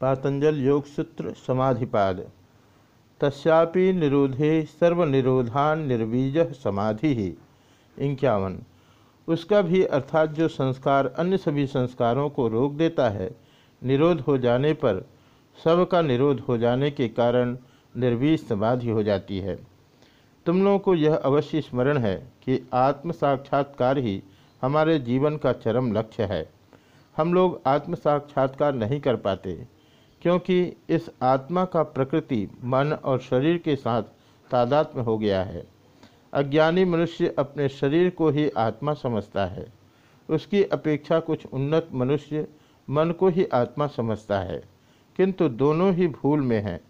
पातंजल योग सूत्र समाधिपाद। तस्यापि निरोधे सर्वनिरोधान निर्बीज समाधि। ही इक्यावन। उसका भी अर्थात जो संस्कार अन्य सभी संस्कारों को रोक देता है, निरोध हो जाने पर सब का निरोध हो जाने के कारण निर्बीज समाधि हो जाती है। तुम लोगों को यह अवश्य स्मरण है कि आत्म साक्षात्कार ही हमारे जीवन का चरम लक्ष्य है। हम लोग आत्म साक्षात्कार नहीं कर पाते। क्योंकि इस आत्मा का प्रकृति मन और शरीर के साथ तादात्म्य हो गया है। अज्ञानी मनुष्य अपने शरीर को ही आत्मा समझता है। उसकी अपेक्षा कुछ उन्नत मनुष्य मन को ही आत्मा समझता है। किंतु दोनों ही भूल में हैं।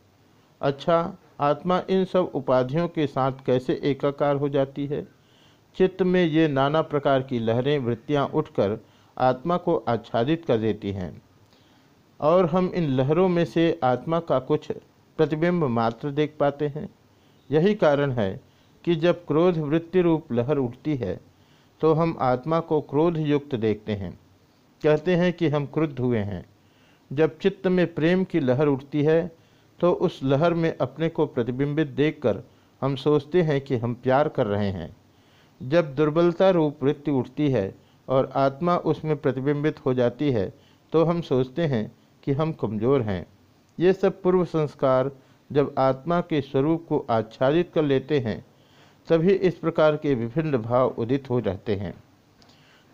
अच्छा आत्मा इन सब उपाधियों के साथ कैसे एकाकार हो जाती है? चित्त में ये नाना प्रकार की लहरें, वृत्तियाँ उठकर आत्मा को आच्छादित कर देती हैं। और हम इन लहरों में से आत्मा का कुछ प्रतिबिंब मात्र देख पाते हैं। यही कारण है कि जब क्रोध वृत्ति रूप लहर उठती है तो हम आत्मा को क्रोध युक्त देखते हैं। कहते हैं कि हम क्रुद्ध हुए हैं। जब चित्त में प्रेम की लहर उठती है तो उस लहर में अपने को प्रतिबिंबित देखकर हम सोचते हैं कि हम प्यार कर रहे हैं। जब दुर्बलता रूप वृत्ति उठती है और आत्मा उसमें प्रतिबिंबित हो जाती है तो हम सोचते हैं कि हम कमज़ोर हैं। ये सब पूर्व संस्कार जब आत्मा के स्वरूप को आच्छादित कर लेते हैं, तभी इस प्रकार के विभिन्न भाव उदित हो रहते हैं।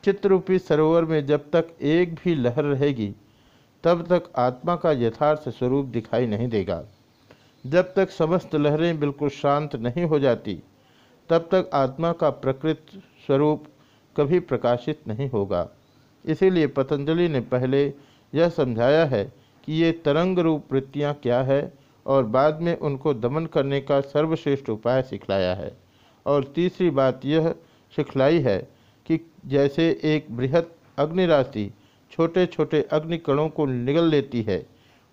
चित्ररूपी सरोवर में जब तक एक भी लहर रहेगी, तब तक आत्मा का यथार्थ स्वरूप दिखाई नहीं देगा। जब तक समस्त लहरें बिल्कुल शांत नहीं हो जाती, तब तक आत्मा का प्रकृत स्वरूप कभी प्रकाशित नहीं होगा। इसीलिए पतंजलि ने पहले यह समझाया है कि ये तरंग रूप वृत्तियाँ क्या है और बाद में उनको दमन करने का सर्वश्रेष्ठ उपाय सिखलाया है। और तीसरी बात यह सिखलाई है कि जैसे एक बृहद अग्निराशि छोटे छोटे अग्निकणों को निगल लेती है,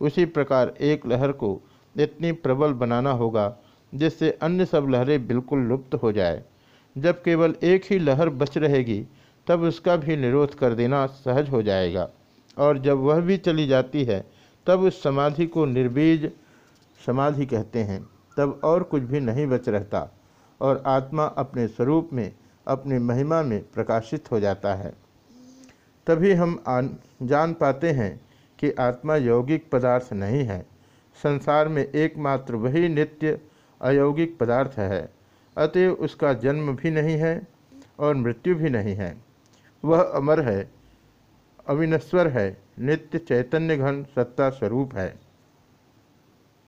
उसी प्रकार एक लहर को इतनी प्रबल बनाना होगा जिससे अन्य सब लहरें बिल्कुल लुप्त हो जाए। जब केवल एक ही लहर बच रहेगी, तब उसका भी निरोध कर देना सहज हो जाएगा। और जब वह भी चली जाती है, तब उस समाधि को निर्बीज समाधि कहते हैं। तब और कुछ भी नहीं बच रहता और आत्मा अपने स्वरूप में, अपनी महिमा में प्रकाशित हो जाता है। तभी हम जान पाते हैं कि आत्मा यौगिक पदार्थ नहीं है। संसार में एकमात्र वही नित्य अयौगिक पदार्थ है। अतएव उसका जन्म भी नहीं है और मृत्यु भी नहीं है। वह अमर है अविनश्वर है। नित्य चैतन्य घन सत्ता स्वरूप है।